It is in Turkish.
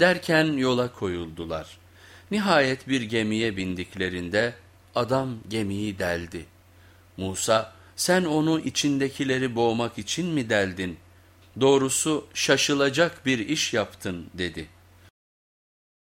Derken yola koyuldular. Nihayet bir gemiye bindiklerinde adam gemiyi deldi. Musa sen onu içindekileri boğmak için mi deldin? Doğrusu şaşılacak bir iş yaptın dedi.''